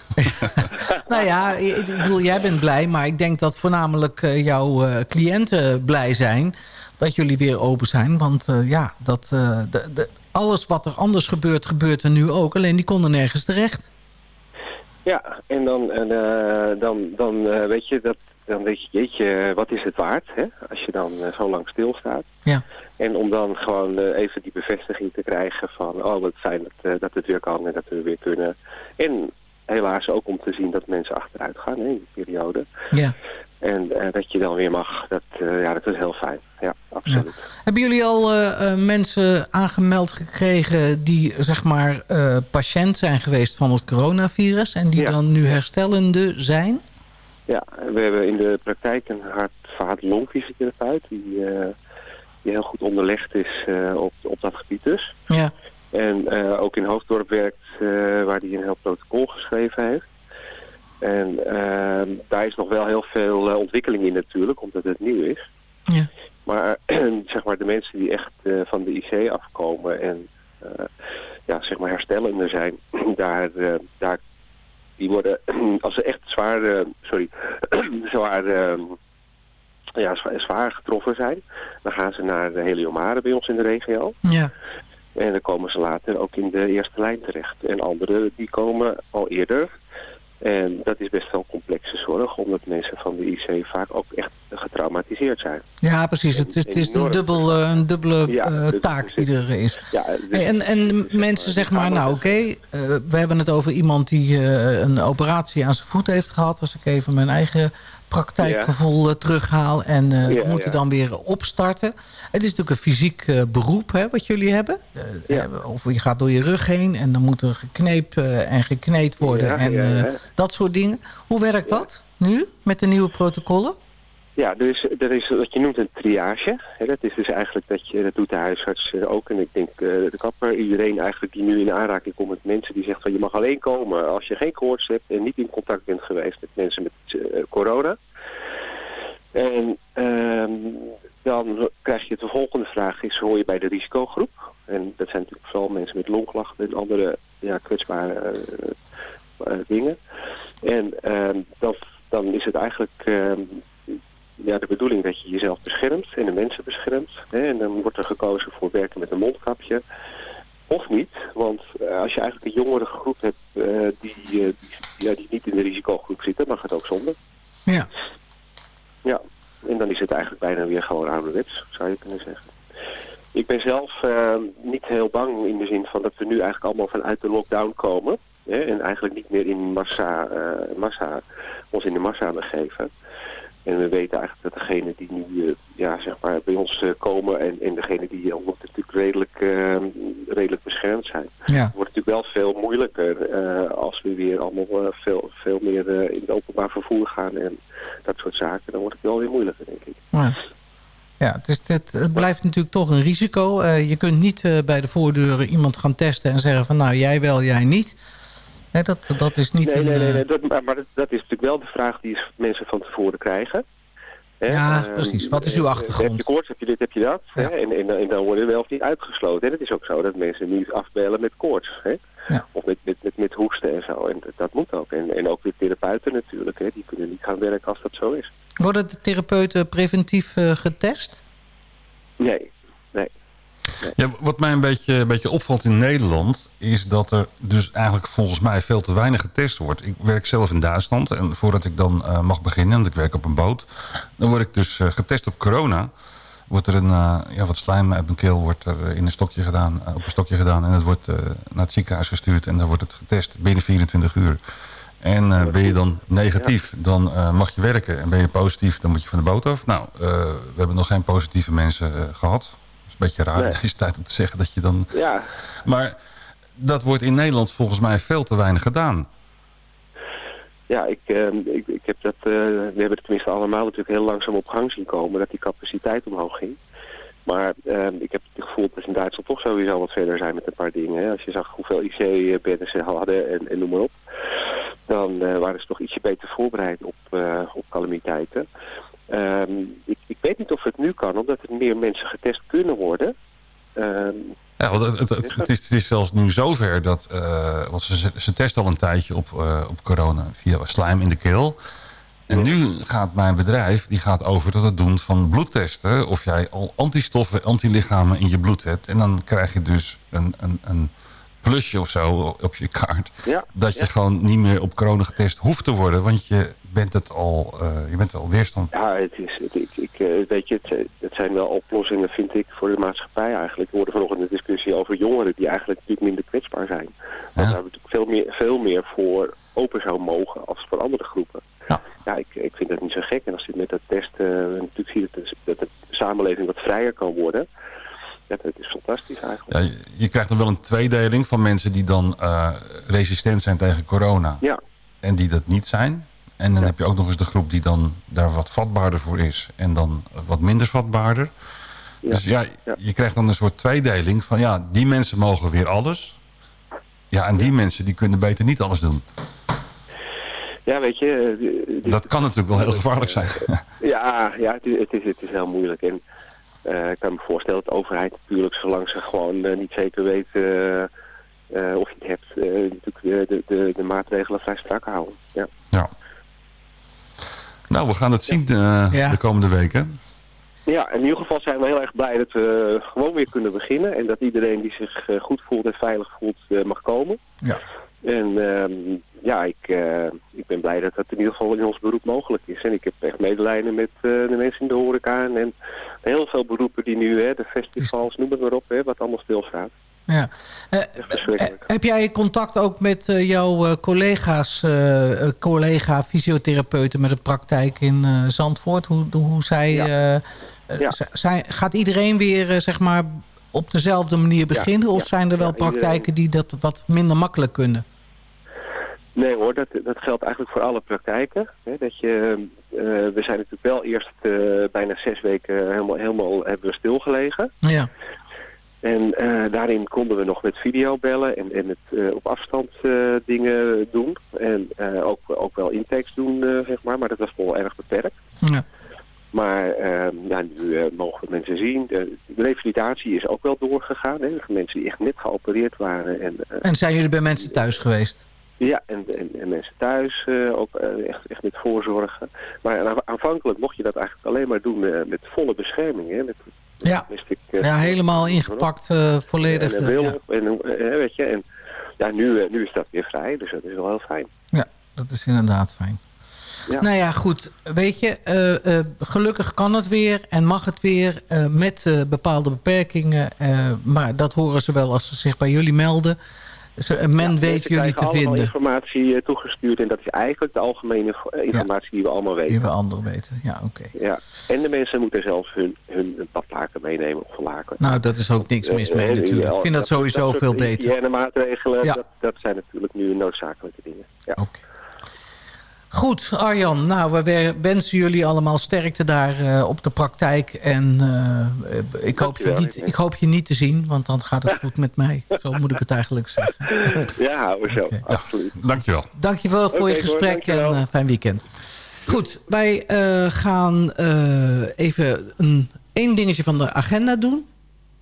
<laughs> nou ja, ik bedoel, jij bent blij, maar ik denk dat voornamelijk uh, jouw cliënten blij zijn dat jullie weer open zijn. Want ja, dat, de, de, alles wat er anders gebeurt, gebeurt er nu ook. Alleen die konden nergens terecht. Ja, en dan, en, uh, dan, dan uh, weet je dat dan weet je, jeetje, wat is het waard, hè? Als je dan uh, zo lang stilstaat. Ja. En om dan gewoon even die bevestiging te krijgen van, oh, wat fijn dat, dat het weer kan en dat we weer kunnen. En helaas ook om te zien dat mensen achteruit gaan hè, in die periode. Ja. En dat je dan weer mag, dat, ja, dat is heel fijn. Ja, absoluut. Ja. Hebben jullie al mensen aangemeld gekregen die, zeg maar, patiënt zijn geweest van het coronavirus en die ja. dan nu herstellende zijn? Ja, we hebben in de praktijk een hart-vaat-longfysiotherapeut die, uh, die heel goed onderlegd is op, op dat gebied dus. Ja. En ook in Hoofddorp werkt waar hij een heel protocol geschreven heeft. En ehm, daar is nog wel heel veel ontwikkeling in natuurlijk, omdat het nieuw is. Ja. Maar <clears throat> zeg maar de mensen die echt van de IC afkomen en ja, zeg maar herstellende zijn, <clears throat> daar, daar die worden, <clears throat> als ze echt zwaar, uh, sorry, zwaar, uh, ja, zwaar, zwaar, getroffen zijn, dan gaan ze naar de Heliomare bij ons in de regio. Ja. En dan komen ze later ook in de eerste lijn terecht. En anderen die komen al eerder En dat is best wel complexe zorg, omdat mensen van de IC vaak ook echt getraumatiseerd zijn. Ja, precies. Het, het is een, dubbel, eh, een dubbele ja, taak die er is. Ja, en, en mensen zeg maar, nou oké, okay, we hebben het over iemand die een operatie aan zijn voet heeft gehad. Als ik even mijn eigen praktijkgevoel ja. terughaal en uh, moeten dan weer opstarten. Het is natuurlijk een fysiek uh, beroep hè, wat jullie hebben. Of je gaat door je rug heen en dan moet er geknepen en gekneed worden en dat soort dingen. Hoe werkt dat nu met de nieuwe protocollen? Ja, dus er is wat je noemt een triage. Dat is dus eigenlijk dat je, dat doet de huisarts ook. En ik denk de kapper, iedereen eigenlijk die nu in aanraking komt met mensen die zegt van je mag alleen komen als je geen koorts hebt en niet in contact bent geweest met mensen met corona. En ehm, dan krijg je de volgende vraag is hoor je bij de risicogroep. En dat zijn natuurlijk vooral mensen met longklachten en andere ja, kwetsbare dingen. En ehm, dan, dan is het eigenlijk ehm, ja, de bedoeling dat je jezelf beschermt en de mensen beschermt. Hè? En dan wordt er gekozen voor werken met een mondkapje. Of niet, want uh, als je eigenlijk een jongere groep hebt uh, die, uh, die, ja, die niet in de risicogroep zit, dan mag het ook zonder. Ja. Ja, en dan is het eigenlijk bijna weer gewoon ouderwets, zou je kunnen zeggen. Ik ben zelf niet heel bang in de zin van dat we nu eigenlijk allemaal vanuit de lockdown komen. Hè? En eigenlijk niet meer in massa, massa, ons in de massa begeven. En we weten eigenlijk dat degenen die nu uh, ja, zeg maar bij ons uh, komen en, en degenen die uh, natuurlijk redelijk, redelijk beschermd zijn. Ja. Het wordt natuurlijk wel veel moeilijker als we weer allemaal veel, veel meer in het openbaar vervoer gaan en dat soort zaken. Dan wordt het wel weer moeilijker, denk ik. Ja. Ja, het, het blijft natuurlijk toch een risico. je kunt niet bij de voordeuren iemand gaan testen en zeggen van nou jij wel, jij niet. Dat, dat is niet nee, een... Nee, nee, nee dat, maar dat, dat, is natuurlijk wel de vraag die mensen van tevoren krijgen. Ja, precies. Wat is uw achtergrond? Heb je koorts, heb je dit, heb je dat? Ja. En, en, en, dan worden we wel of niet uitgesloten. En het is ook zo dat mensen nu afbellen met koorts. Ja. Of met, met, met, met hoesten en zo. En dat moet ook. En, en ook de therapeuten natuurlijk. Die kunnen niet gaan werken als dat zo is. Worden de therapeuten preventief uh, getest? Nee. Ja, wat mij een beetje, een beetje opvalt in Nederland... is dat er dus eigenlijk volgens mij veel te weinig getest wordt. Ik werk zelf in Duitsland en voordat ik dan uh, mag beginnen... want ik werk op een boot... dan word ik dus uh, getest op corona. Wordt er een, uh, ja, wat slijm uit mijn keel wordt er in een stokje gedaan, op een stokje gedaan... en het wordt naar het ziekenhuis gestuurd en dan wordt het getest binnen 24 uur. En ben je dan negatief, dan mag je werken. En ben je positief, dan moet je van de boot af. Nou, we hebben nog geen positieve mensen gehad een beetje raar. Nee. Het is tijd om te zeggen dat je dan... Ja. Maar dat wordt in Nederland volgens mij veel te weinig gedaan. Ja, ik, uh, ik, ik heb dat, uh, we hebben het tenminste allemaal natuurlijk heel langzaam op gang zien komen, dat die capaciteit omhoog ging. Maar uh, ik heb het gevoel dat in Duitsland toch sowieso wat verder zijn met een paar dingen. Hè. Als je zag hoeveel IC-bedden ze hadden en, en noem maar op, dan waren ze toch ietsje beter voorbereid op, op calamiteiten. Um, ik, ik, weet niet of het nu kan, omdat er meer mensen getest kunnen worden. Um, ja, want het, het, het, is, het, is, zelfs nu zover dat... Uh, want ze, ze testen al een tijdje op, uh, op corona via slijm in de keel. En nu gaat mijn bedrijf die gaat over tot het doen van bloedtesten... of jij al antistoffen, antilichamen in je bloed hebt. En dan krijg je dus een, een, een plusje of zo op je kaart. Ja, dat je ja. gewoon niet meer op corona getest hoeft te worden. Want je bent het al, uh, je bent al weerstand. Ja, het is, het, ik, ik, uh, weet je, het, het, zijn wel oplossingen, vind ik, voor de maatschappij eigenlijk. We hoorden vanochtend een discussie over jongeren die eigenlijk natuurlijk minder kwetsbaar zijn. Ja. Daar hebben we natuurlijk veel meer, veel meer voor open zou mogen als voor andere groepen. Ja, ja ik, ik vind dat niet zo gek. En als je met dat test uh, natuurlijk ziet dat de, dat de samenleving wat vrijer kan worden... Ja, dat is fantastisch eigenlijk. Ja, je, krijgt dan wel een tweedeling van mensen die dan uh, resistent zijn tegen corona. Ja. En die dat niet zijn. En dan ja. heb je ook nog eens de groep die dan daar wat vatbaarder voor is. En dan wat minder vatbaarder. Ja. Dus ja, je krijgt dan een soort tweedeling van ja, die mensen mogen weer alles. Ja, en die mensen die kunnen beter niet alles doen. Ja, weet je... Uh, dat kan natuurlijk wel heel gevaarlijk zijn. ja, ja het, is, het, is, het is heel moeilijk. En uh, ik kan me voorstellen dat de overheid natuurlijk, zolang ze gewoon uh, niet zeker weet uh, of je het hebt, natuurlijk de, de, de, maatregelen vrij strak houden. Ja. ja. Nou, we gaan het zien ja. de komende weken. Ja, in ieder geval zijn we heel erg blij dat we gewoon weer kunnen beginnen. En dat iedereen die zich goed voelt en veilig voelt mag komen. Ja. En uh, ja, ik, ik ben blij dat dat in ieder geval in ons beroep mogelijk is. En ik heb echt medelijden met de mensen in de horeca en, en heel veel beroepen die nu, hè, de festivals, noem het maar op, hè, wat allemaal stilstaat. Ja. Uh, heb jij contact ook met jouw collega's, collega fysiotherapeuten met een praktijk in Zandvoort? Hoe, hoe zij, ja. Zij, gaat iedereen weer zeg maar op dezelfde manier beginnen? Of zijn er wel praktijken die dat wat minder makkelijk kunnen? Nee hoor, dat, dat geldt eigenlijk voor alle praktijken. Hè, dat je, we zijn natuurlijk wel eerst bijna zes weken helemaal, helemaal hebben we stilgelegen. Ja. En uh, daarin konden we nog met video bellen en, en het op afstand dingen doen. En ook, ook wel intakes doen, zeg maar. Maar dat was wel erg beperkt. Ja. Maar ehm, ja, nu mogen we mensen zien. De, de, revalidatie is ook wel doorgegaan. Hè, mensen die echt net geopereerd waren. En, en zijn jullie bij mensen thuis geweest? Ja, en, en, en mensen thuis ook echt, echt met voorzorgen. Maar aanvankelijk mocht je dat eigenlijk alleen maar doen met volle bescherming. Hè, met ja, ja helemaal ingepakt, volledig. En, wil, ja. en, weet je, en ja, nu, nu is dat weer vrij, dus dat is wel heel fijn. Ja, dat is inderdaad fijn. Ja. Nou ja, goed. Weet je, uh, uh, gelukkig kan het weer en mag het weer uh, met bepaalde beperkingen. maar dat horen ze wel als ze zich bij jullie melden men ja, weet jullie te vinden. informatie uh, toegestuurd en dat is eigenlijk de algemene eh, informatie die we allemaal weten. Die we allemaal weten, ja oké. Ja. En de mensen moeten zelf hun, hun badlaken meenemen of verlaken. Nou, dat is ook niks mis mee natuurlijk. Ik vind dat sowieso veel beter. De maatregelen, dat, dat, zijn natuurlijk nu noodzakelijke dingen. Ja. Oké. Goed, Arjan. Nou, we wensen jullie allemaal sterkte daar uh, op de praktijk. En uh, ik, hoop je niet, ik hoop je niet te zien, want dan gaat het goed met mij. Zo moet ik het eigenlijk zeggen. <laughs> Ja, we zo. Okay, absoluut. Ja. Dankjewel. Dankjewel voor okay, je gesprek hoor, en uh, fijn weekend. Goed, wij gaan even een, één dingetje van de agenda doen.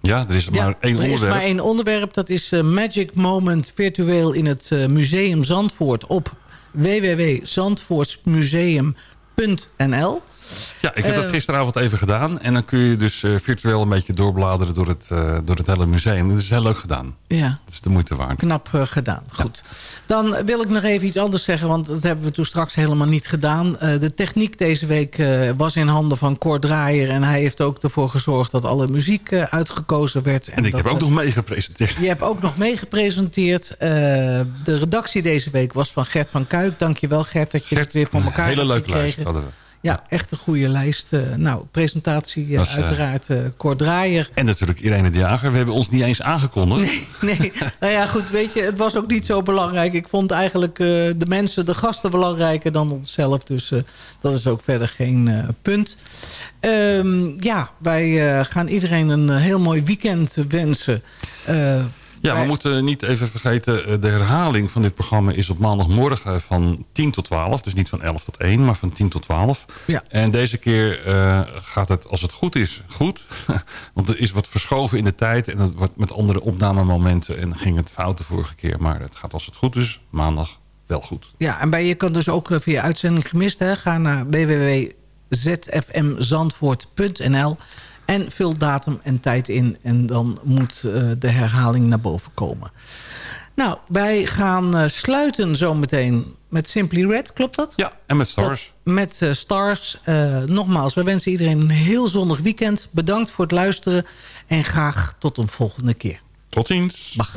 Ja, er is maar ja, één onderwerp. Er is maar één onderwerp. Dat is Magic Moment virtueel in het Museum Zandvoort op www.zandvoortsmuseum.nl. Ja, ik heb dat eh, gisteravond even gedaan. En dan kun je dus uh, virtueel een beetje doorbladeren door het, uh, door het hele museum. Dat is heel leuk gedaan. Ja. Dat is de moeite waard. Knap gedaan. Goed. Dan wil ik nog even iets anders zeggen. Want dat hebben we toen straks helemaal niet gedaan. de techniek deze week was in handen van Cor Draaier. En hij heeft ook ervoor gezorgd dat alle muziek uitgekozen werd. En, en ik heb ook nog meegepresenteerd. Je hebt ook nog meegepresenteerd. de redactie deze week was van Gert van Kuik. Dankjewel Gert dat je Gert, het weer voor elkaar hebt Hele leuke lijst hadden we. Ja, echt een goede lijst. Uh, nou, presentatie uh, uiteraard uh, Cor Draaier. En natuurlijk Irene de Jager. We hebben ons niet eens aangekondigd. Nee, nee. <laughs> nou ja, goed, weet je, het was ook niet zo belangrijk. Ik vond eigenlijk de mensen, de gasten belangrijker dan onszelf. Dus dat is ook verder geen punt. Um, ja, wij gaan iedereen een heel mooi weekend wensen. Ja, we moeten niet even vergeten... Eh, de herhaling van dit programma is op maandagmorgen van 10 tot 12. Dus niet van 11 tot 1, maar van 10 tot 12. Ja. En deze keer uh, gaat het, als het goed is, goed. <laughs> Want er is wat verschoven in de tijd. En het wordt met andere opnamemomenten. En ging het fout de vorige keer. Maar het gaat als het goed is, maandag wel goed. Ja, en bij je kan dus ook eh, via uitzending gemist. Hè? Ga naar www.zfmzandvoort.nl en vul datum en tijd in. En dan moet uh, de herhaling naar boven komen. Nou, wij gaan uh, sluiten zometeen met Simply Red, klopt dat? Ja, en met Stars. Dat, met uh, Stars. nogmaals, we wensen iedereen een heel zonnig weekend. Bedankt voor het luisteren en graag tot een volgende keer. Tot ziens. Dag.